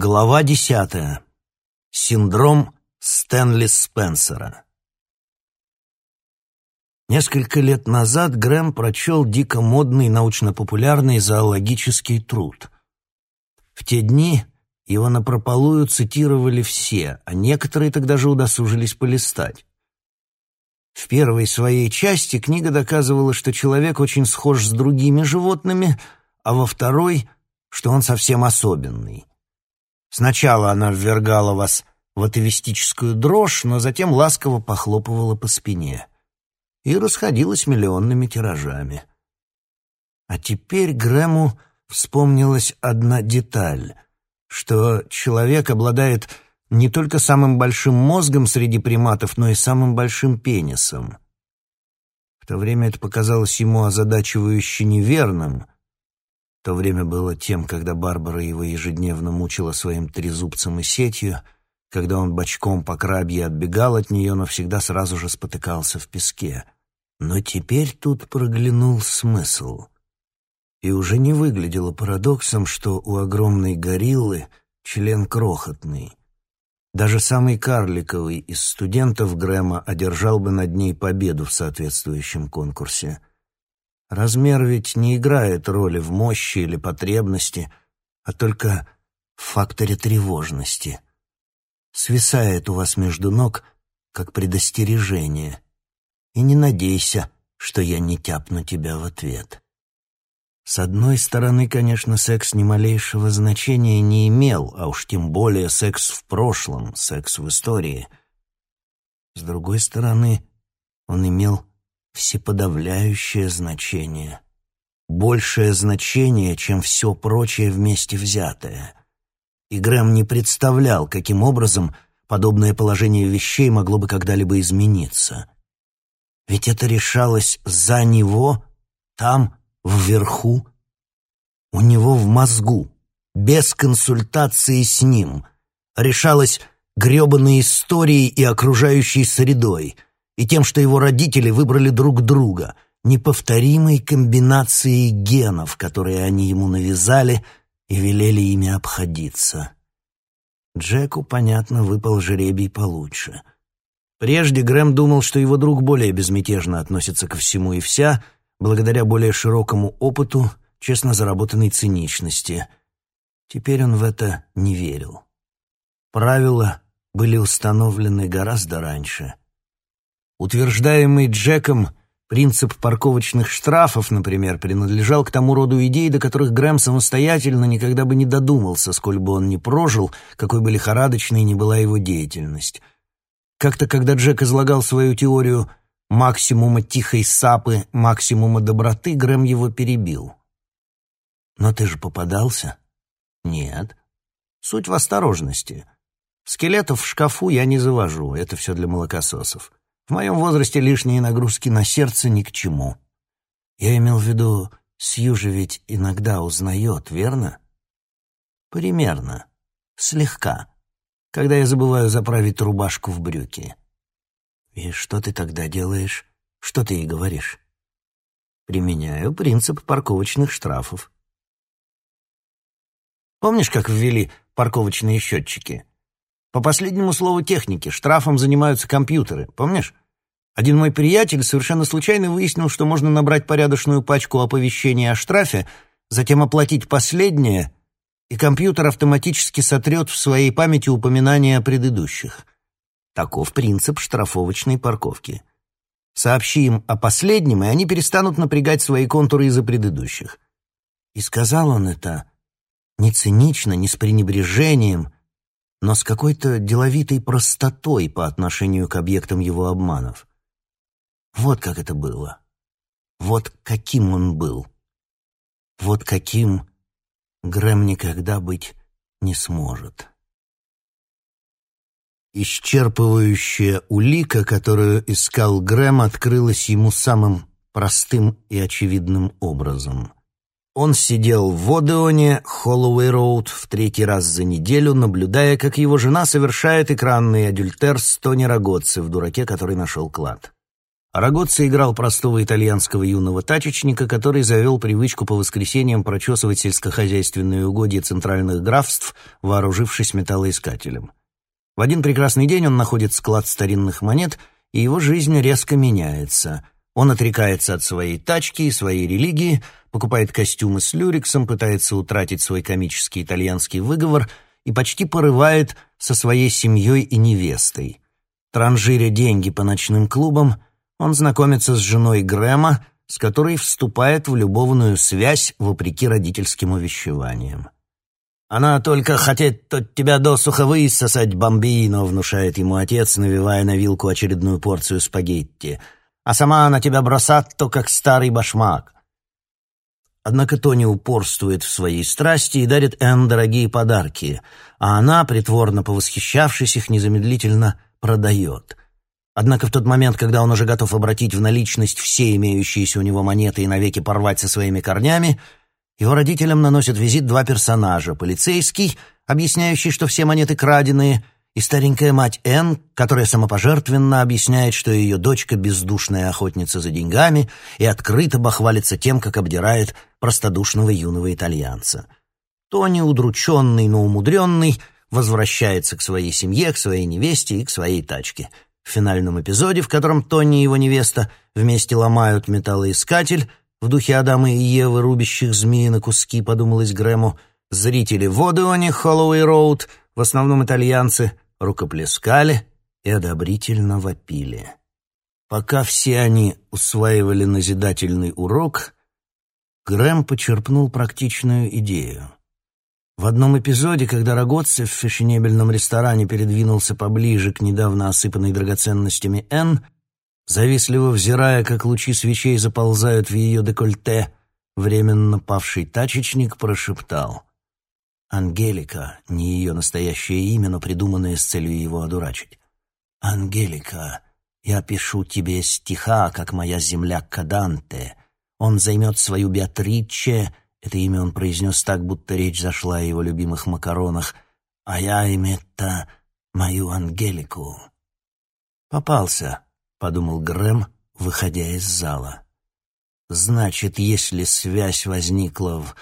Глава десятая. Синдром Стэнли Спенсера. Несколько лет назад Грэм прочел дико модный научно-популярный зоологический труд. В те дни его напропалую цитировали все, а некоторые тогда же удосужились полистать. В первой своей части книга доказывала, что человек очень схож с другими животными, а во второй, что он совсем особенный. Сначала она ввергала вас в атовистическую дрожь, но затем ласково похлопывала по спине и расходилась миллионными тиражами. А теперь Грэму вспомнилась одна деталь, что человек обладает не только самым большим мозгом среди приматов, но и самым большим пенисом. В то время это показалось ему озадачивающе неверным — то время было тем, когда Барбара его ежедневно мучила своим трезубцем и сетью, когда он бочком по крабье отбегал от нее, но всегда сразу же спотыкался в песке. Но теперь тут проглянул смысл. И уже не выглядело парадоксом, что у огромной гориллы член крохотный. Даже самый карликовый из студентов Грэма одержал бы над ней победу в соответствующем конкурсе — Размер ведь не играет роли в мощи или потребности, а только в факторе тревожности. Свисает у вас между ног, как предостережение. И не надейся, что я не тяпну тебя в ответ. С одной стороны, конечно, секс ни малейшего значения не имел, а уж тем более секс в прошлом, секс в истории. С другой стороны, он имел всеподавляющее значение. Большее значение, чем все прочее вместе взятое. И Грэм не представлял, каким образом подобное положение вещей могло бы когда-либо измениться. Ведь это решалось за него, там, вверху, у него в мозгу, без консультации с ним. Решалось гребаной историей и окружающей средой — и тем, что его родители выбрали друг друга, неповторимой комбинацией генов, которые они ему навязали и велели ими обходиться. Джеку, понятно, выпал жеребий получше. Прежде Грэм думал, что его друг более безмятежно относится ко всему и вся, благодаря более широкому опыту, честно заработанной циничности. Теперь он в это не верил. Правила были установлены гораздо раньше — Утверждаемый Джеком принцип парковочных штрафов, например, принадлежал к тому роду идей, до которых Грэм самостоятельно никогда бы не додумался, сколь бы он ни прожил, какой бы лихорадочной ни была его деятельность. Как-то, когда Джек излагал свою теорию максимума тихой сапы, максимума доброты, Грэм его перебил. «Но ты же попадался?» «Нет. Суть в осторожности. Скелетов в шкафу я не завожу, это все для молокососов. В моем возрасте лишние нагрузки на сердце ни к чему. Я имел в виду, Сью же ведь иногда узнает, верно? Примерно. Слегка. Когда я забываю заправить рубашку в брюки. И что ты тогда делаешь? Что ты ей говоришь? Применяю принцип парковочных штрафов. Помнишь, как ввели парковочные счетчики? По последнему слову техники, штрафом занимаются компьютеры, помнишь? Один мой приятель совершенно случайно выяснил, что можно набрать порядочную пачку оповещений о штрафе, затем оплатить последнее, и компьютер автоматически сотрет в своей памяти упоминания о предыдущих. Таков принцип штрафовочной парковки. Сообщи им о последнем, и они перестанут напрягать свои контуры из-за предыдущих. И сказал он это не цинично, не с пренебрежением, но с какой-то деловитой простотой по отношению к объектам его обманов. Вот как это было. Вот каким он был. Вот каким Грэм никогда быть не сможет. Исчерпывающая улика, которую искал Грэм, открылась ему самым простым и очевидным образом. Он сидел в Одеоне, Холлоуэй-Роуд, в третий раз за неделю, наблюдая, как его жена совершает экранный адюльтер с Тони Рогоцци в «Дураке, который нашел клад». Рагоцци играл простого итальянского юного тачечника, который завел привычку по воскресеньям прочесывать сельскохозяйственные угодья центральных графств, вооружившись металлоискателем. В один прекрасный день он находит склад старинных монет, и его жизнь резко меняется. Он отрекается от своей тачки и своей религии, покупает костюмы с люрексом, пытается утратить свой комический итальянский выговор и почти порывает со своей семьей и невестой. Транжиря деньги по ночным клубам — он знакомится с женой Грэма, с которой вступает в любовную связь вопреки родительским увещеваниям. «Она только хотит от тебя досуха высосать, бомбино», — внушает ему отец, навивая на вилку очередную порцию спагетти. «А сама она тебя бросат, то как старый башмак». Однако Тони упорствует в своей страсти и дарит Энн дорогие подарки, а она, притворно повосхищавшись их, незамедлительно продает — Однако в тот момент, когда он уже готов обратить в наличность все имеющиеся у него монеты и навеки порвать со своими корнями, его родителям наносят визит два персонажа — полицейский, объясняющий, что все монеты краденые, и старенькая мать Энн, которая самопожертвенно объясняет, что ее дочка — бездушная охотница за деньгами и открыто бахвалится тем, как обдирает простодушного юного итальянца. Тони, удрученный, но умудренный, возвращается к своей семье, к своей невесте и к своей тачке — в финальном эпизоде, в котором Тони и его невеста вместе ломают металлоискатель, в духе Адама и Евы, рубящих змеи на куски, подумалось Грэму, зрители в Одеоне, Холлоуэй Роуд, в основном итальянцы, рукоплескали и одобрительно вопили. Пока все они усваивали назидательный урок, Грэм почерпнул практичную идею. В одном эпизоде, когда Рогоцци в фешенебельном ресторане передвинулся поближе к недавно осыпанной драгоценностями Н, завистливо взирая, как лучи свечей заползают в ее декольте, временно павший тачечник прошептал. «Ангелика» — не ее настоящее имя, но придуманное с целью его одурачить. «Ангелика, я пишу тебе стиха, как моя земля Каданте. Он займет свою Беатриче это имя он произнес так, будто речь зашла о его любимых макаронах. «А я имя-то мою Ангелику». «Попался», — подумал Грэм, выходя из зала. «Значит, если связь возникла в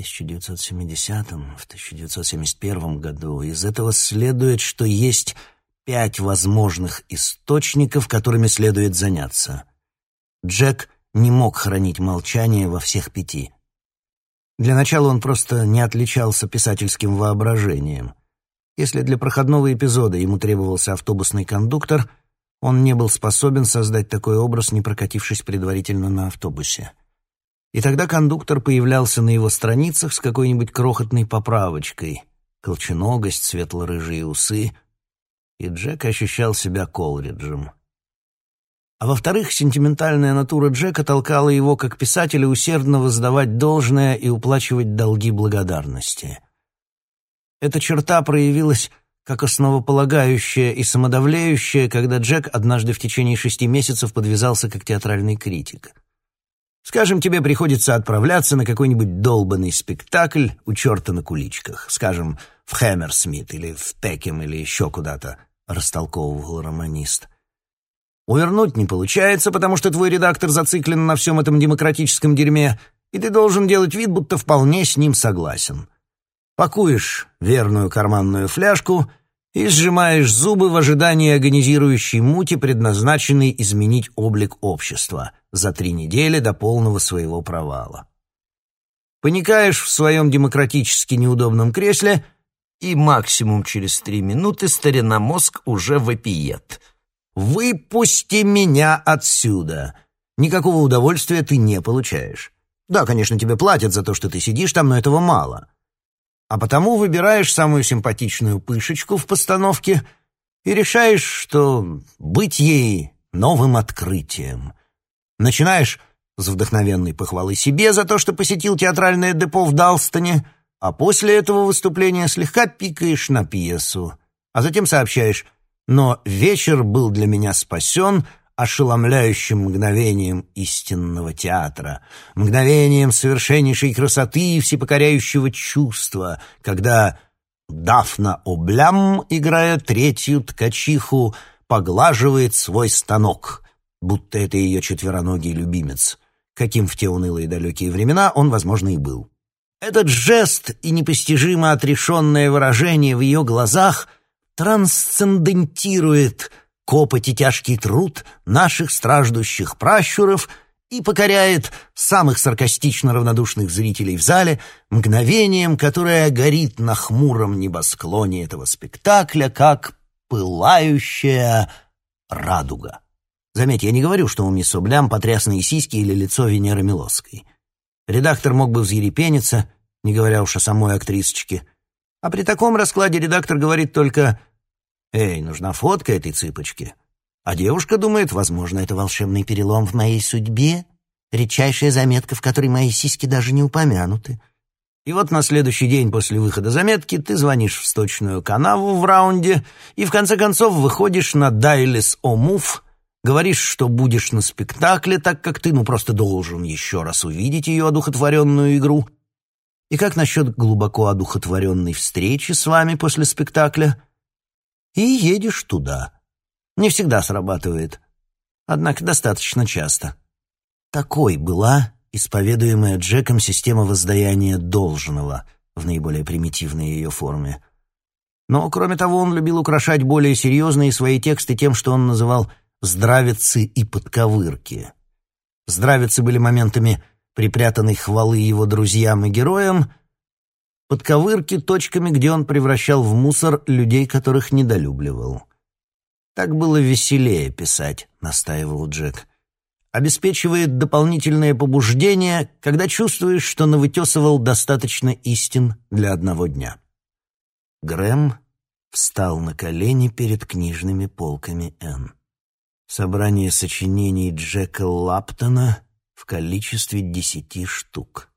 1970-м, в 1971 году, из этого следует, что есть пять возможных источников, которыми следует заняться. Джек не мог хранить молчание во всех пяти. Для начала он просто не отличался писательским воображением. Если для проходного эпизода ему требовался автобусный кондуктор, он не был способен создать такой образ, не прокатившись предварительно на автобусе. И тогда кондуктор появлялся на его страницах с какой-нибудь крохотной поправочкой. Колченогость, светло-рыжие усы. И Джек ощущал себя Колриджем. А во-вторых, сентиментальная натура Джека толкала его как писателя усердно воздавать должное и уплачивать долги благодарности. Эта черта проявилась как основополагающая и самодавляющая, когда Джек однажды в течение шести месяцев подвязался как театральный критик. Скажем, тебе приходится отправляться на какой-нибудь долбанный спектакль у черта на куличках, скажем, в Хэмерсмит или в Текем или еще куда-то, растолковывал романист. Увернуть не получается, потому что твой редактор зациклен на всем этом демократическом дерьме, и ты должен делать вид, будто вполне с ним согласен. Пакуешь верную карманную фляжку и сжимаешь зубы в ожидании агонизирующей мути, предназначенной изменить облик общества за три недели до полного своего провала. Поникаешь в своем демократически неудобном кресле, и максимум через три минуты стариномозг уже вопиет — «Выпусти меня отсюда!» Никакого удовольствия ты не получаешь. Да, конечно, тебе платят за то, что ты сидишь там, но этого мало. А потому выбираешь самую симпатичную пышечку в постановке и решаешь, что быть ей новым открытием. Начинаешь с вдохновенной похвалы себе за то, что посетил театральное депо в Далстоне, а после этого выступления слегка пикаешь на пьесу, а затем сообщаешь — но вечер был для меня спасен ошеломляющим мгновением истинного театра, мгновением совершеннейшей красоты и всепокоряющего чувства, когда Дафна Облям, играя третью ткачиху, поглаживает свой станок. Будто это ее четвероногий любимец, каким в те унылые далекие времена он, возможно, и был. Этот жест и непостижимо отрешенное выражение в ее глазах трансцендентирует копоть и тяжкий труд наших страждущих пращуров и покоряет самых саркастично равнодушных зрителей в зале мгновением, которое горит на хмуром небосклоне этого спектакля, как пылающая радуга. Заметь, я не говорю, что у мисс Облям потрясные сиськи или лицо Венеры Милосской. Редактор мог бы взъерепениться, не говоря уж о самой актрисочке. А при таком раскладе редактор говорит только «Эй, нужна фотка этой цыпочки». А девушка думает, возможно, это волшебный перелом в моей судьбе, редчайшая заметка, в которой мои сиськи даже не упомянуты. И вот на следующий день после выхода заметки ты звонишь в сточную канаву в раунде и в конце концов выходишь на Дайлис Омув, говоришь, что будешь на спектакле, так как ты ну просто должен еще раз увидеть ее одухотворенную игру. И как насчет глубоко одухотворенной встречи с вами после спектакля? и едешь туда. Не всегда срабатывает, однако достаточно часто. Такой была исповедуемая Джеком система воздаяния должного в наиболее примитивной ее форме. Но, кроме того, он любил украшать более серьезные свои тексты тем, что он называл «здравицы и подковырки». Здравицы были моментами припрятанной хвалы его друзьям и героям, подковырки точками, где он превращал в мусор людей, которых недолюбливал. «Так было веселее писать», — настаивал Джек. «Обеспечивает дополнительное побуждение, когда чувствуешь, что навытесывал достаточно истин для одного дня». Грэм встал на колени перед книжными полками Н. Собрание сочинений Джека Лаптона в количестве десяти штук.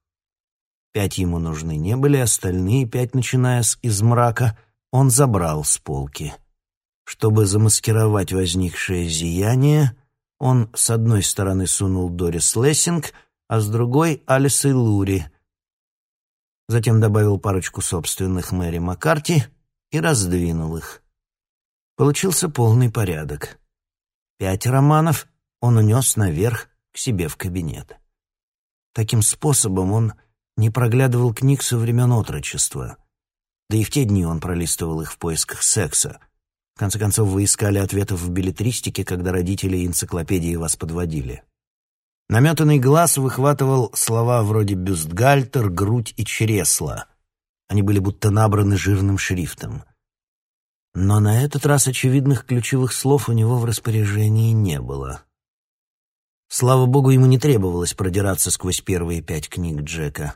Пять ему нужны не были, остальные пять, начиная с «Из мрака», он забрал с полки. Чтобы замаскировать возникшее зияние, он с одной стороны сунул Дорис Лессинг, а с другой — Алис и Лури. Затем добавил парочку собственных Мэри Маккарти и раздвинул их. Получился полный порядок. Пять романов он унес наверх к себе в кабинет. Таким способом он не проглядывал книг со времен отрочества. Да и в те дни он пролистывал их в поисках секса. В конце концов, вы искали ответов в билетристике, когда родители энциклопедии вас подводили. Наметанный глаз выхватывал слова вроде «бюстгальтер», «грудь» и «чресла». Они были будто набраны жирным шрифтом. Но на этот раз очевидных ключевых слов у него в распоряжении не было. Слава богу, ему не требовалось продираться сквозь первые пять книг Джека.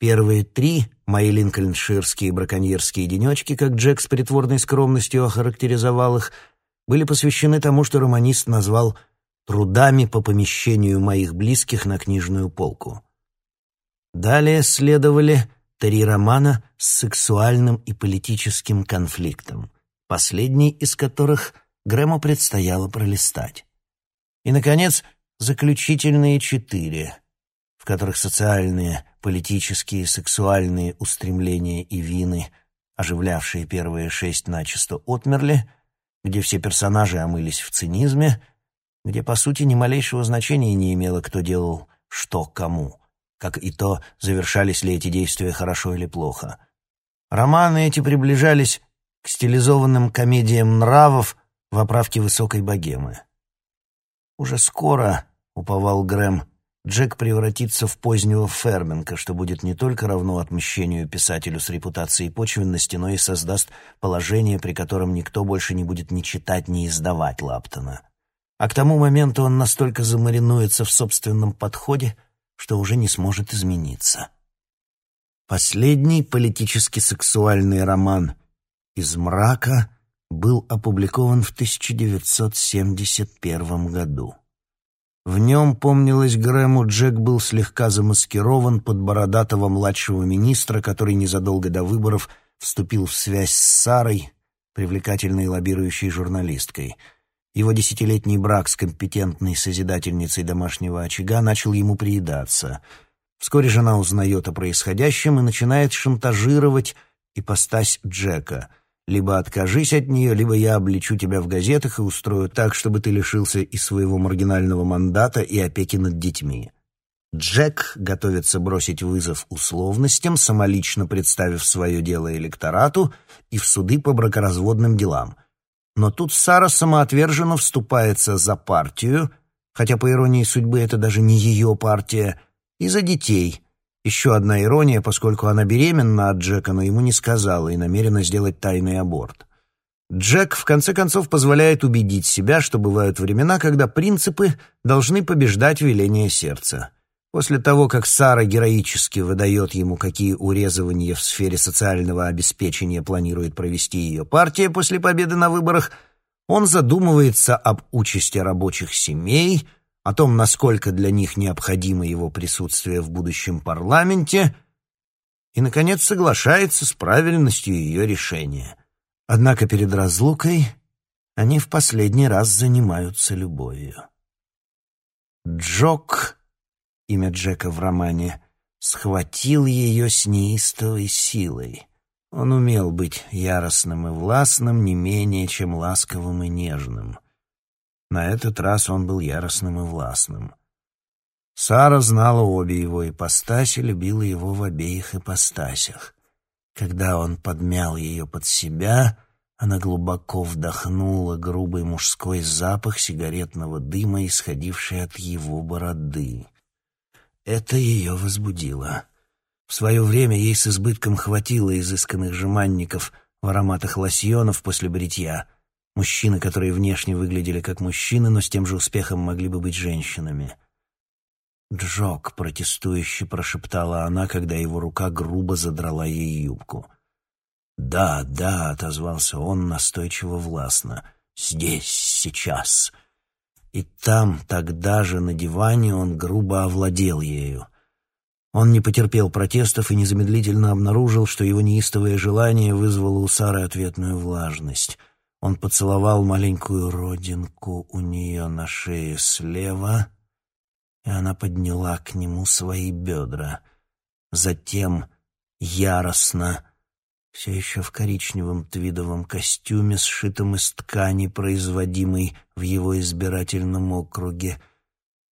Первые три, мои линкольнширские браконьерские денечки, как Джек с притворной скромностью охарактеризовал их, были посвящены тому, что романист назвал «трудами по помещению моих близких на книжную полку». Далее следовали три романа с сексуальным и политическим конфликтом, последний из которых Грэму предстояло пролистать. И, наконец, заключительные четыре — которых социальные, политические, сексуальные устремления и вины, оживлявшие первые шесть начисто отмерли, где все персонажи омылись в цинизме, где, по сути, ни малейшего значения не имело, кто делал что кому, как и то, завершались ли эти действия хорошо или плохо. Романы эти приближались к стилизованным комедиям нравов в оправке высокой богемы. Уже скоро, уповал Грэм, Джек превратится в позднего Ферменка, что будет не только равно отмщению писателю с репутацией почвенности, но и создаст положение, при котором никто больше не будет ни читать, ни издавать Лаптона. А к тому моменту он настолько замаринуется в собственном подходе, что уже не сможет измениться. Последний политически-сексуальный роман «Из мрака» был опубликован в 1971 году. В нем, помнилось Грэму, Джек был слегка замаскирован под бородатого младшего министра, который незадолго до выборов вступил в связь с Сарой, привлекательной лоббирующей журналисткой. Его десятилетний брак с компетентной созидательницей домашнего очага начал ему приедаться. Вскоре жена узнает о происходящем и начинает шантажировать ипостась Джека. Либо откажись от нее, либо я обличу тебя в газетах и устрою так, чтобы ты лишился и своего маргинального мандата, и опеки над детьми. Джек готовится бросить вызов условностям, самолично представив свое дело электорату и в суды по бракоразводным делам. Но тут Сара самоотверженно вступается за партию, хотя, по иронии судьбы, это даже не ее партия, и за детей — еще одна ирония, поскольку она беременна от Джека, но ему не сказала и намерена сделать тайный аборт. Джек, в конце концов, позволяет убедить себя, что бывают времена, когда принципы должны побеждать веление сердца. После того, как Сара героически выдает ему, какие урезывания в сфере социального обеспечения планирует провести ее партия после победы на выборах, он задумывается об участи рабочих семей – о том, насколько для них необходимо его присутствие в будущем парламенте, и, наконец, соглашается с правильностью ее решения. Однако перед разлукой они в последний раз занимаются любовью. Джок, имя Джека в романе, схватил ее с неистовой силой. Он умел быть яростным и властным не менее, чем ласковым и нежным — на этот раз он был яростным и властным. Сара знала обе его ипостаси, любила его в обеих ипостасях. Когда он подмял ее под себя, она глубоко вдохнула грубый мужской запах сигаретного дыма, исходивший от его бороды. Это ее возбудило. В свое время ей с избытком хватило изысканных жеманников в ароматах лосьонов после бритья — Мужчины, которые внешне выглядели как мужчины, но с тем же успехом могли бы быть женщинами. «Джок», — протестующе прошептала она, когда его рука грубо задрала ей юбку. «Да, да», — отозвался он настойчиво властно, — «здесь, сейчас». И там, тогда же, на диване, он грубо овладел ею. Он не потерпел протестов и незамедлительно обнаружил, что его неистовое желание вызвало у Сары ответную влажность. Он поцеловал маленькую родинку у нее на шее слева, и она подняла к нему свои бедра. Затем яростно, все еще в коричневом твидовом костюме, сшитом из ткани, производимой в его избирательном округе,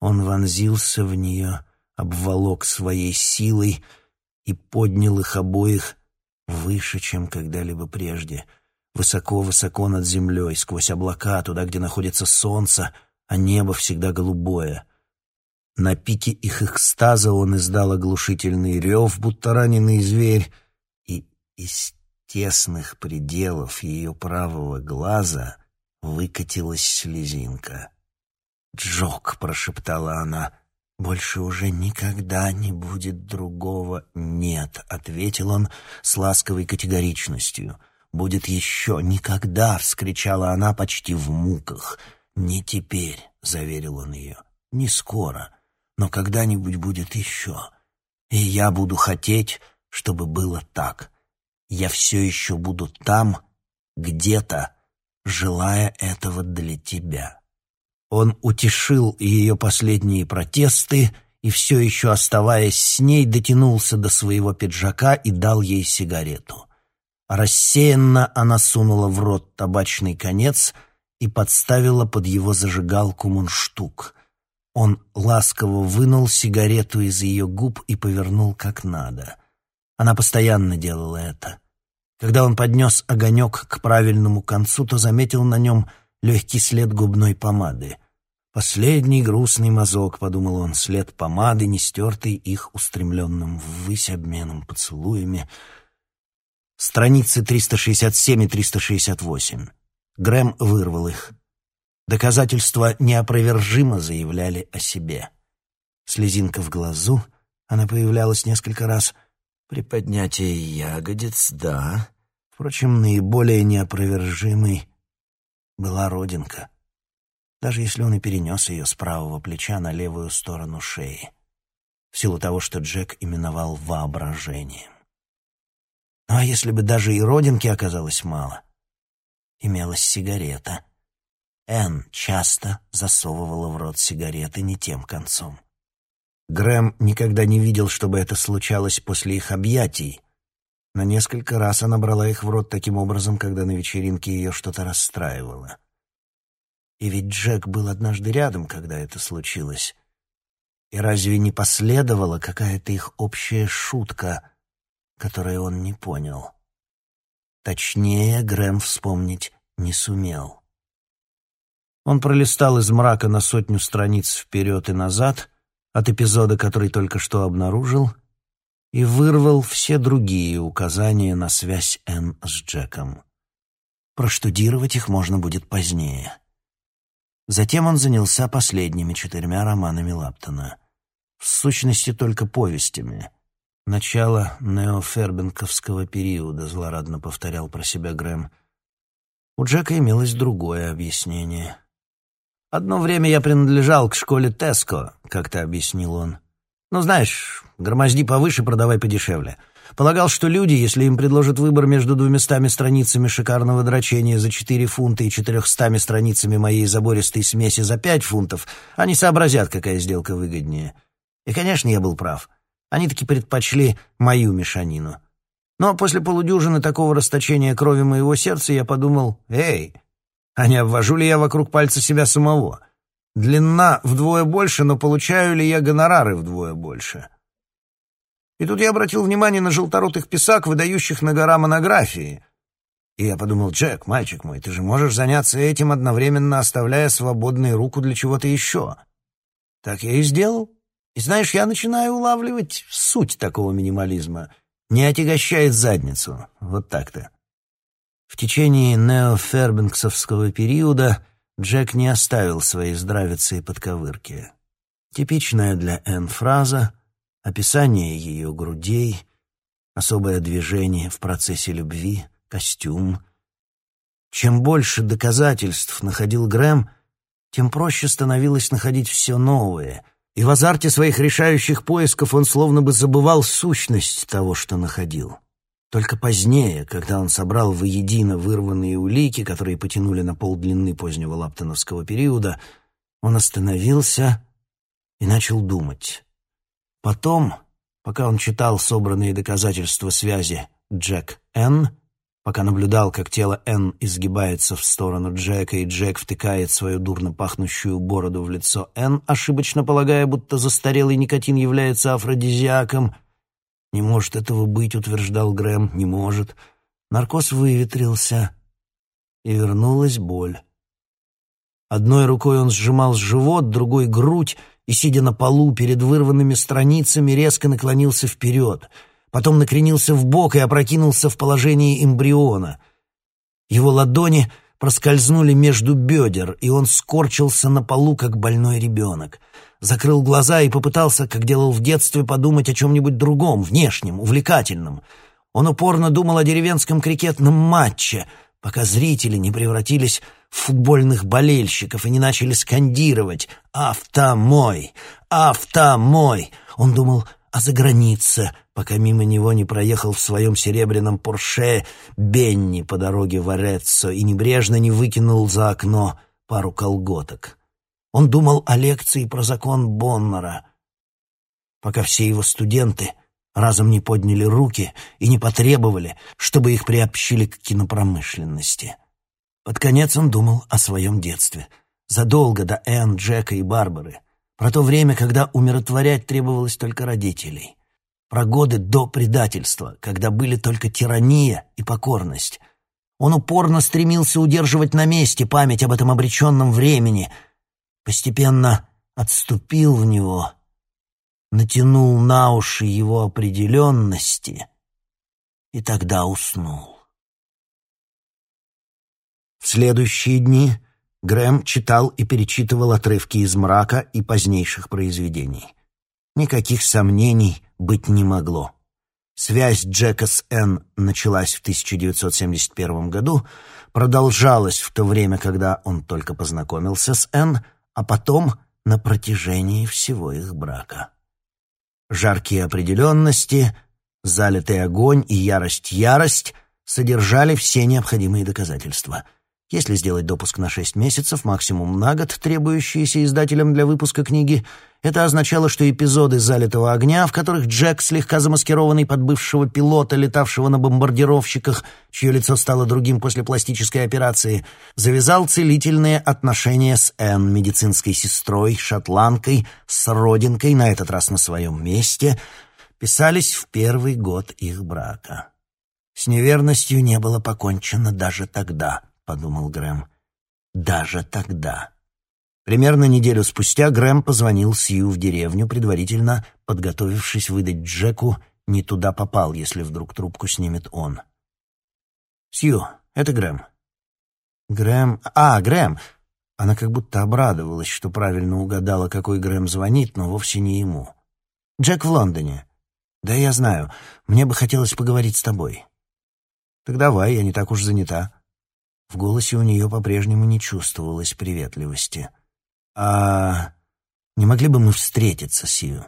он вонзился в нее, обволок своей силой и поднял их обоих выше, чем когда-либо прежде — высоко-высоко над землей, сквозь облака, туда, где находится солнце, а небо всегда голубое. На пике их экстаза он издал оглушительный рев, будто раненый зверь, и из тесных пределов ее правого глаза выкатилась слезинка. «Джок», — прошептала она, — «больше уже никогда не будет другого». «Нет», — ответил он с ласковой категоричностью — будет еще никогда!» — вскричала она почти в муках. «Не теперь», — заверил он ее, — «не скоро, но когда-нибудь будет еще. И я буду хотеть, чтобы было так. Я все еще буду там, где-то, желая этого для тебя». Он утешил ее последние протесты и, все еще оставаясь с ней, дотянулся до своего пиджака и дал ей сигарету. Рассеянно она сунула в рот табачный конец и подставила под его зажигалку мундштук. Он ласково вынул сигарету из ее губ и повернул как надо. Она постоянно делала это. Когда он поднес огонек к правильному концу, то заметил на нем легкий след губной помады. «Последний грустный мазок», — подумал он, — след помады, не стертый их устремленным ввысь обменом поцелуями — Страницы 367 и 368. Грэм вырвал их. Доказательства неопровержимо заявляли о себе. Слезинка в глазу, она появлялась несколько раз. При поднятии ягодиц, да. Впрочем, наиболее неопровержимой была родинка. Даже если он и перенес ее с правого плеча на левую сторону шеи. В силу того, что Джек именовал воображением. Ну а если бы даже и родинки оказалось мало? Имелась сигарета. Энн часто засовывала в рот сигареты не тем концом. Грэм никогда не видел, чтобы это случалось после их объятий, но несколько раз она брала их в рот таким образом, когда на вечеринке ее что-то расстраивало. И ведь Джек был однажды рядом, когда это случилось. И разве не последовала какая-то их общая шутка, которую он не понял? Точнее, Грэм вспомнить не сумел. Он пролистал из мрака на сотню страниц вперед и назад от эпизода, который только что обнаружил, и вырвал все другие указания на связь Энн с Джеком. Проштудировать их можно будет позднее. Затем он занялся последними четырьмя романами Лаптона. В сущности, только повестями. Начало неофербенковского периода, злорадно повторял про себя Грэм. У Джека имелось другое объяснение. «Одно время я принадлежал к школе Теско», — как-то объяснил он. «Ну, знаешь, громозди повыше, продавай подешевле. Полагал, что люди, если им предложат выбор между двумястами страницами шикарного дрочения за четыре фунта и четырехстами страницами моей забористой смеси за пять фунтов, они сообразят, какая сделка выгоднее. И, конечно, я был прав. Они таки предпочли мою мешанину. Но после полудюжины такого расточения крови моего сердца я подумал, «Эй, а не обвожу ли я вокруг пальца себя самого? Длина вдвое больше, но получаю ли я гонорары вдвое больше?» И тут я обратил внимание на желторотых писак, выдающих на гора монографии. И я подумал, Джек, мальчик мой, ты же можешь заняться этим, одновременно оставляя свободной руку для чего-то еще. Так я и сделал. И знаешь, я начинаю улавливать суть такого минимализма. Не отягощает задницу. Вот так-то. В течение неофербингсовского периода Джек не оставил своей здравицы и подковырки. Типичная для Энн фраза, описание ее грудей, особое движение в процессе любви, костюм. Чем больше доказательств находил Грэм, тем проще становилось находить все новое — и в азарте своих решающих поисков он словно бы забывал сущность того, что находил. Только позднее, когда он собрал воедино вырванные улики, которые потянули на полдлины позднего лаптоновского периода, он остановился и начал думать. Потом, пока он читал собранные доказательства связи Джек Н., пока наблюдал, как тело Энн изгибается в сторону Джека, и Джек втыкает свою дурно пахнущую бороду в лицо Энн, ошибочно полагая, будто застарелый никотин является афродизиаком. «Не может этого быть», — утверждал Грэм, — «не может». Наркоз выветрился, и вернулась боль. Одной рукой он сжимал живот, другой — грудь, и, сидя на полу перед вырванными страницами, резко наклонился вперед — потом накренился в бок и опрокинулся в положении эмбриона. Его ладони проскользнули между бедер, и он скорчился на полу, как больной ребенок. Закрыл глаза и попытался, как делал в детстве, подумать о чем-нибудь другом, внешнем, увлекательном. Он упорно думал о деревенском крикетном матче, пока зрители не превратились в футбольных болельщиков и не начали скандировать «Автомой! Автомой!» Он думал о загранице, пока мимо него не проехал в своем серебряном Порше Бенни по дороге в Ореццо и небрежно не выкинул за окно пару колготок. Он думал о лекции про закон Боннера, пока все его студенты разом не подняли руки и не потребовали, чтобы их приобщили к кинопромышленности. Под конец он думал о своем детстве, задолго до Энн, Джека и Барбары, про то время, когда умиротворять требовалось только родителей про годы до предательства, когда были только тирания и покорность. Он упорно стремился удерживать на месте память об этом обреченном времени, постепенно отступил в него, натянул на уши его определенности и тогда уснул. В следующие дни Грэм читал и перечитывал отрывки из «Мрака» и позднейших произведений. Никаких сомнений быть не могло. Связь Джека с Энн началась в 1971 году, продолжалась в то время, когда он только познакомился с Энн, а потом на протяжении всего их брака. Жаркие определенности, залитый огонь и ярость-ярость содержали все необходимые доказательства. Если сделать допуск на шесть месяцев, максимум на год, требующиеся издателем для выпуска книги, это означало, что эпизоды «Залитого огня», в которых Джек, слегка замаскированный под бывшего пилота, летавшего на бомбардировщиках, чье лицо стало другим после пластической операции, завязал целительные отношения с Энн, медицинской сестрой, шотландкой, с родинкой, на этот раз на своем месте, писались в первый год их брака. С неверностью не было покончено даже тогда — подумал Грэм. Даже тогда. Примерно неделю спустя Грэм позвонил Сью в деревню, предварительно подготовившись выдать Джеку «не туда попал», если вдруг трубку снимет он. «Сью, это Грэм». «Грэм... А, Грэм!» Она как будто обрадовалась, что правильно угадала, какой Грэм звонит, но вовсе не ему. «Джек в Лондоне». «Да я знаю. Мне бы хотелось поговорить с тобой». «Так давай, я не так уж занята». В голосе у нее по-прежнему не чувствовалось приветливости. «А не могли бы мы встретиться, Сью?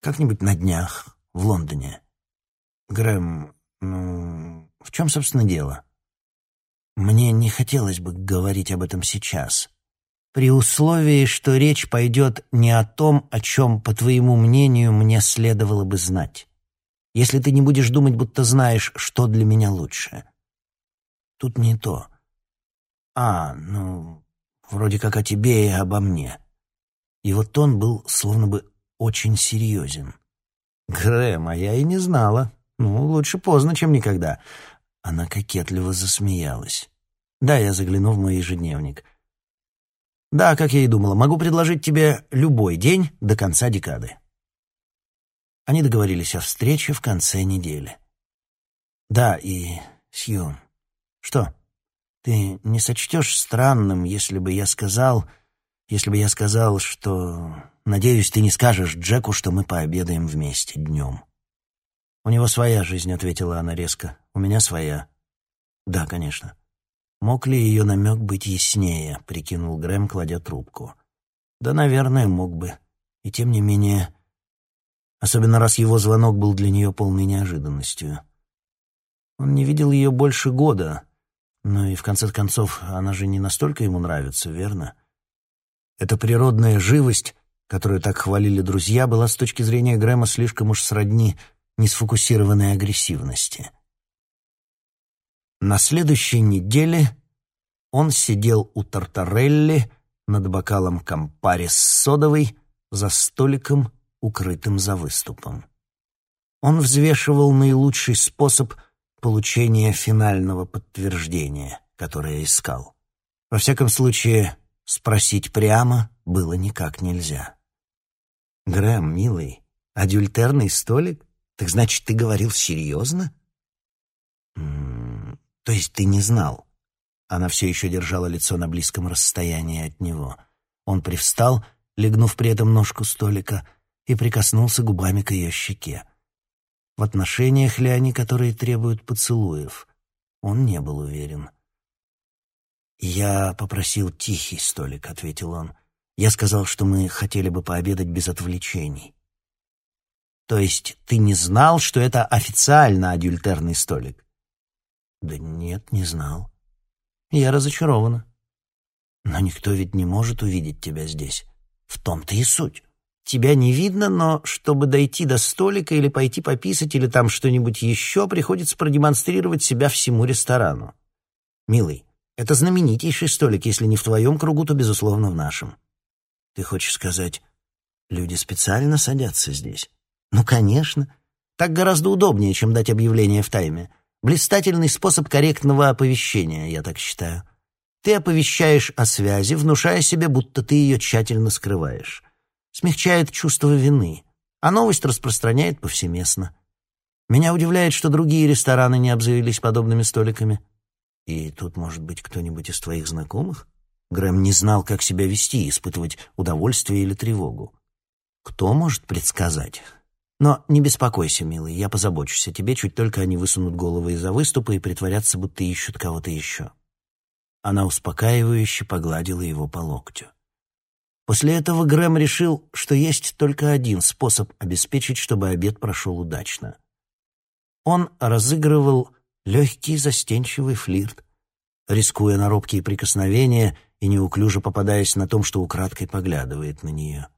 Как-нибудь на днях, в Лондоне?» «Грэм, ну, в чем, собственно, дело?» «Мне не хотелось бы говорить об этом сейчас, при условии, что речь пойдет не о том, о чем, по твоему мнению, мне следовало бы знать. Если ты не будешь думать, будто знаешь, что для меня лучше. Тут не то». «А, ну, вроде как о тебе и обо мне». Его тон был словно бы очень серьезен. «Грэм, а я и не знала. Ну, лучше поздно, чем никогда». Она кокетливо засмеялась. «Да, я загляну в мой ежедневник». «Да, как я и думала, могу предложить тебе любой день до конца декады». Они договорились о встрече в конце недели. «Да, и... Сью... Что?» Ты не сочтешь странным, если бы я сказал... Если бы я сказал, что... Надеюсь, ты не скажешь Джеку, что мы пообедаем вместе днем. «У него своя жизнь», — ответила она резко. «У меня своя». «Да, конечно». «Мог ли ее намек быть яснее?» — прикинул Грэм, кладя трубку. «Да, наверное, мог бы. И тем не менее...» Особенно раз его звонок был для нее полной неожиданностью. Он не видел ее больше года, ну и в конце концов, она же не настолько ему нравится, верно? Эта природная живость, которую так хвалили друзья, была с точки зрения Грэма слишком уж сродни несфокусированной агрессивности. На следующей неделе он сидел у Тартарелли над бокалом кампари с содовой за столиком, укрытым за выступом. Он взвешивал наилучший способ — получения финального подтверждения, которое искал. Во всяком случае, спросить прямо было никак нельзя. «Грэм, милый, адюльтерный столик? Так значит, ты говорил серьезно?» «М-м, «То есть ты не знал?» Она все еще держала лицо на близком расстоянии от него. Он привстал, легнув при этом ножку столика, и прикоснулся губами к ее щеке. В отношениях ли они, которые требуют поцелуев? Он не был уверен. «Я попросил тихий столик», — ответил он. «Я сказал, что мы хотели бы пообедать без отвлечений». «То есть ты не знал, что это официально адюльтерный столик?» «Да нет, не знал. Я разочарована. Но никто ведь не может увидеть тебя здесь. В том-то и суть. Тебя не видно, но чтобы дойти до столика или пойти пописать или там что-нибудь еще, приходится продемонстрировать себя всему ресторану. Милый, это знаменитейший столик, если не в твоем кругу, то, безусловно, в нашем. Ты хочешь сказать, люди специально садятся здесь? Ну, конечно. Так гораздо удобнее, чем дать объявление в тайме. Блистательный способ корректного оповещения, я так считаю. Ты оповещаешь о связи, внушая себе, будто ты ее тщательно скрываешь смягчает чувство вины, а новость распространяет повсеместно. Меня удивляет, что другие рестораны не обзавелись подобными столиками. И тут, может быть, кто-нибудь из твоих знакомых? Грэм не знал, как себя вести, испытывать удовольствие или тревогу. Кто может предсказать? Но не беспокойся, милый, я позабочусь о тебе, чуть только они высунут головы из-за выступа и притворятся, будто ищут кого-то еще. Она успокаивающе погладила его по локтю. После этого Грэм решил, что есть только один способ обеспечить, чтобы обед прошел удачно. Он разыгрывал легкий застенчивый флирт. рискуя на робкие прикосновения и неуклюже попадаясь на том, что украдкой поглядывает на нее.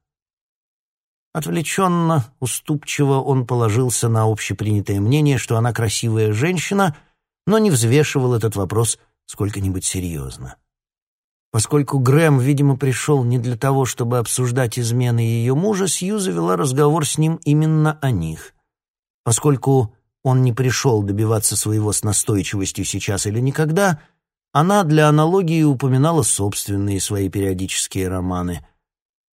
Отвлеченно, уступчиво он положился на общепринятое мнение, что она красивая женщина, но не взвешивал этот вопрос сколько-нибудь серьезно. Поскольку Грэм, видимо, пришел не для того, чтобы обсуждать измены ее мужа, Сью завела разговор с ним именно о них. Поскольку он не пришел добиваться своего с настойчивостью сейчас или никогда, она для аналогии упоминала собственные свои периодические романы —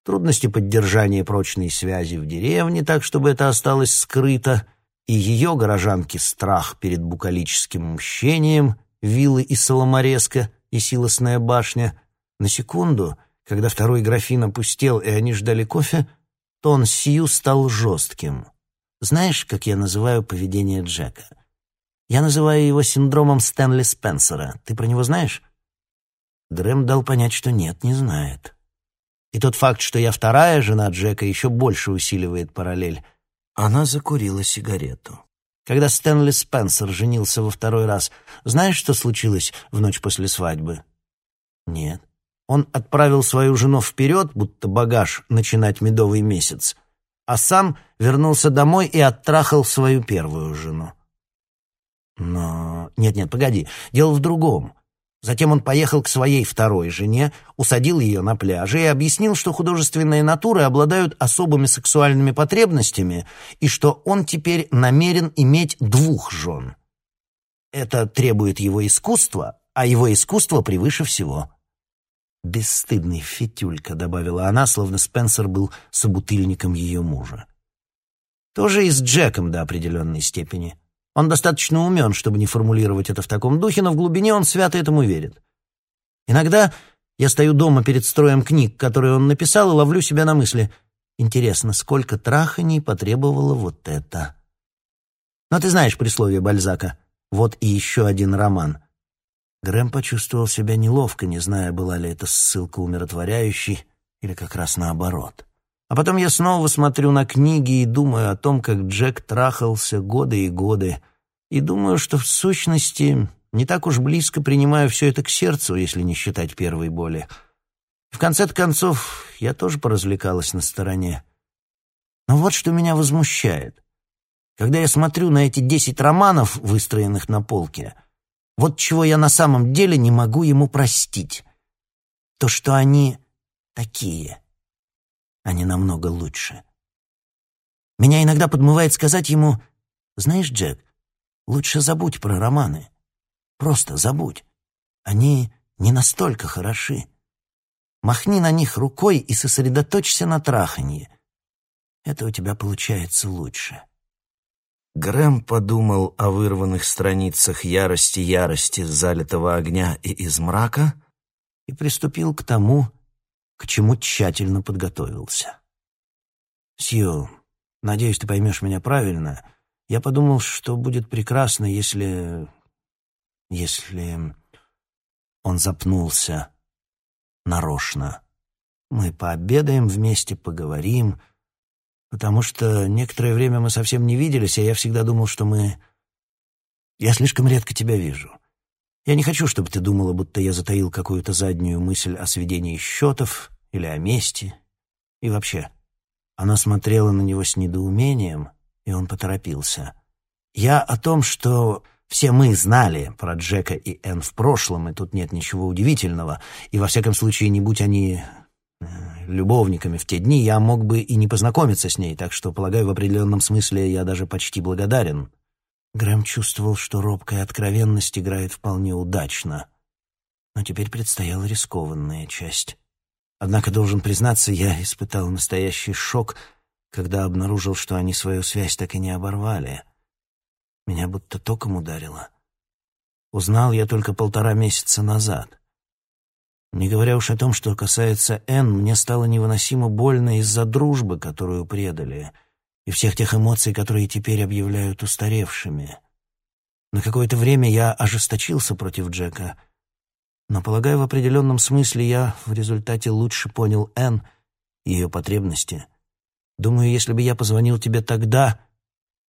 трудности поддержания прочной связи в деревне, так чтобы это осталось скрыто, и ее горожанки страх перед букалическим мщением, виллы и Соломорезка и силосная башня. На секунду, когда второй графин опустел и они ждали кофе, тон Сью стал жестким. Знаешь, как я называю поведение Джека? Я называю его синдромом Стэнли Спенсера. Ты про него знаешь? Грэм дал понять, что нет, не знает. И тот факт, что я вторая жена Джека, еще больше усиливает параллель. Она закурила сигарету. Когда Стэнли Спенсер женился во второй раз, знаешь, что случилось в ночь после свадьбы? Нет. Он отправил свою жену вперед, будто багаж, начинать медовый месяц, а сам вернулся домой и оттрахал свою первую жену. Но... Нет-нет, погоди, дело в другом. Затем он поехал к своей второй жене, усадил ее на пляже и объяснил, что художественные натуры обладают особыми сексуальными потребностями и что он теперь намерен иметь двух жен. Это требует его искусства, а его искусство превыше всего. «Бесстыдный фитюлька», — добавила она, словно Спенсер был собутыльником ее мужа. Тоже и с Джеком до определенной степени. Он достаточно умен, чтобы не формулировать это в таком духе, но в глубине он свято этому верит. Иногда я стою дома перед строем книг, которые он написал, и ловлю себя на мысли. Интересно, сколько траханий потребовало вот это? Но ты знаешь присловие Бальзака. Вот и еще один роман. Грэм почувствовал себя неловко, не зная, была ли это ссылка умиротворяющей или как раз наоборот. А потом я снова смотрю на книги и думаю о том, как Джек трахался годы и годы, и думаю, что в сущности не так уж близко принимаю все это к сердцу, если не считать первой боли. В конце концов, я тоже поразвлекалась на стороне. Но вот что меня возмущает. Когда я смотрю на эти десять романов, выстроенных на полке, вот чего я на самом деле не могу ему простить. То, что они такие — они намного лучше. Меня иногда подмывает сказать ему, «Знаешь, Джек, лучше забудь про романы. Просто забудь. Они не настолько хороши. Махни на них рукой и сосредоточься на траханье. Это у тебя получается лучше». Грэм подумал о вырванных страницах ярости-ярости, залитого огня и из мрака, и приступил к тому, к чему тщательно подготовился. «Сью, надеюсь, ты поймешь меня правильно. Я подумал, что будет прекрасно, если... если...» Он запнулся нарочно. «Мы пообедаем вместе, поговорим, потому что некоторое время мы совсем не виделись, а я всегда думал, что мы... Я слишком редко тебя вижу». Я не хочу, чтобы ты думала, будто я затаил какую-то заднюю мысль о сведении счетов или о мести. И вообще, она смотрела на него с недоумением, и он поторопился. Я о том, что все мы знали про Джека и Энн в прошлом, и тут нет ничего удивительного, и во всяком случае, не будь они любовниками в те дни, я мог бы и не познакомиться с ней, так что, полагаю, в определенном смысле я даже почти благодарен. Грэм чувствовал, что робкая откровенность играет вполне удачно. Но теперь предстояла рискованная часть. Однако, должен признаться, я испытал настоящий шок, когда обнаружил, что они свою связь так и не оборвали. Меня будто током ударило. Узнал я только полтора месяца назад. Не говоря уж о том, что касается Энн, мне стало невыносимо больно из-за дружбы, которую предали — и всех тех эмоций, которые теперь объявляют устаревшими. На какое-то время я ожесточился против Джека, но, полагаю, в определенном смысле я в результате лучше понял Энн и ее потребности. Думаю, если бы я позвонил тебе тогда,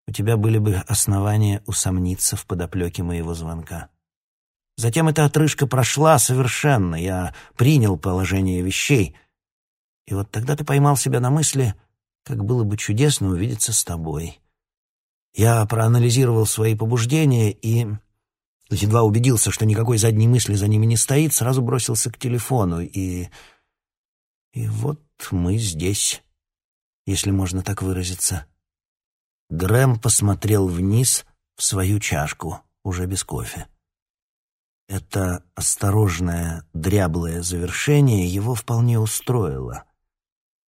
у тебя были бы основания усомниться в подоплеке моего звонка. Затем эта отрыжка прошла совершенно, я принял положение вещей. И вот тогда ты поймал себя на мысли, как было бы чудесно увидеться с тобой. Я проанализировал свои побуждения и, едва убедился, что никакой задней мысли за ними не стоит, сразу бросился к телефону и... И вот мы здесь, если можно так выразиться. Грэм посмотрел вниз в свою чашку, уже без кофе. Это осторожное, дряблое завершение его вполне устроило.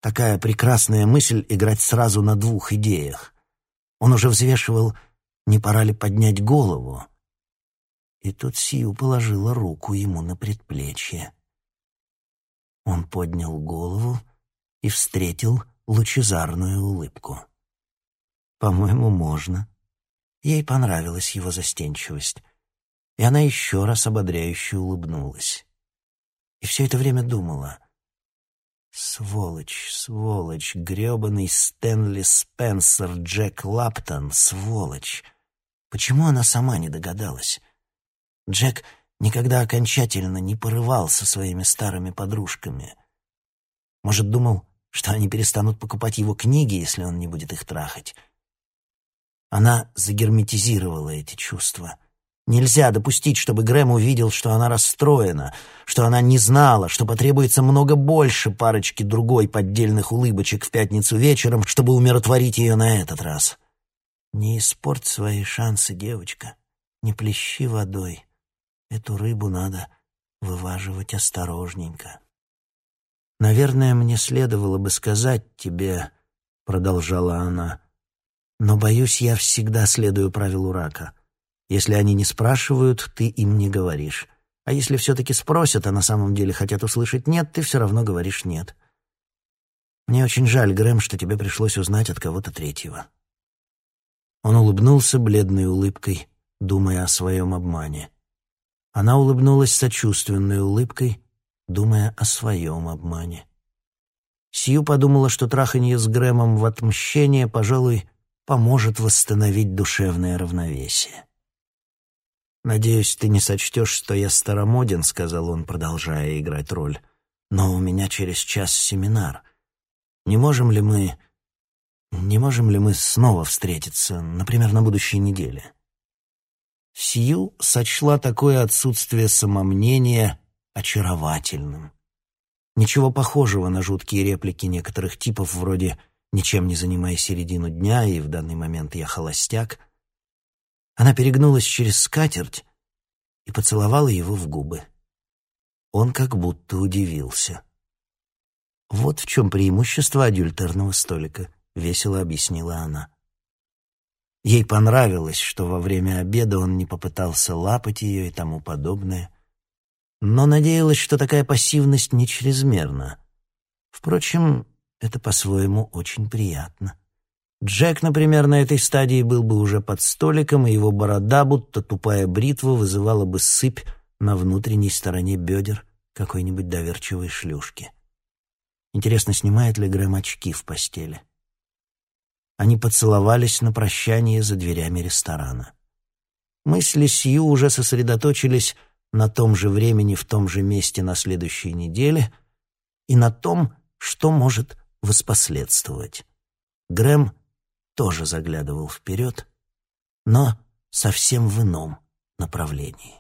Такая прекрасная мысль играть сразу на двух идеях. Он уже взвешивал, не пора ли поднять голову. И тут Сию положила руку ему на предплечье. Он поднял голову и встретил лучезарную улыбку. По-моему, можно. Ей понравилась его застенчивость, и она еще раз ободряюще улыбнулась. И все это время думала. Сволочь, сволочь, гребаный Стэнли Спенсер Джек Лаптон, сволочь. Почему она сама не догадалась? Джек никогда окончательно не порывался своими старыми подружками. Может, думал, что они перестанут покупать его книги, если он не будет их трахать. Она загерметизировала эти чувства. Нельзя допустить, чтобы Грэм увидел, что она расстроена, что она не знала, что потребуется много больше парочки другой поддельных улыбочек в пятницу вечером, чтобы умиротворить ее на этот раз. Не испорть свои шансы, девочка, не плещи водой. Эту рыбу надо вываживать осторожненько. «Наверное, мне следовало бы сказать тебе», — продолжала она, — но, боюсь, я всегда следую правилу рака. Если они не спрашивают, ты им не говоришь. А если все-таки спросят, а на самом деле хотят услышать «нет», ты все равно говоришь «нет». Мне очень жаль, Грэм, что тебе пришлось узнать от кого-то третьего. Он улыбнулся бледной улыбкой, думая о своем обмане. Она улыбнулась сочувственной улыбкой, думая о своем обмане. Сью подумала, что траханье с Грэмом в отмщение, пожалуй, поможет восстановить душевное равновесие. «Надеюсь, ты не сочтешь, что я старомоден», — сказал он, продолжая играть роль. «Но у меня через час семинар. Не можем ли мы... Не можем ли мы снова встретиться, например, на будущей неделе?» Сью сочла такое отсутствие самомнения очаровательным. Ничего похожего на жуткие реплики некоторых типов вроде ничем не занимая середину дня, и в данный момент я холостяк, она перегнулась через скатерть и поцеловала его в губы. Он как будто удивился. «Вот в чем преимущество адюльтерного столика», — весело объяснила она. Ей понравилось, что во время обеда он не попытался лапать ее и тому подобное, но надеялась, что такая пассивность не чрезмерна. Впрочем, это по-своему очень приятно. Джек, например, на этой стадии был бы уже под столиком, и его борода, будто тупая бритва, вызывала бы сыпь на внутренней стороне бедер какой-нибудь доверчивой шлюшки. Интересно, снимает ли Грэм очки в постели? Они поцеловались на прощание за дверями ресторана. Мысли Сью уже сосредоточились на том же времени в том же месте на следующей неделе и на том, что может воспоследствовать. Грэм тоже заглядывал вперед, но совсем в ином направлении.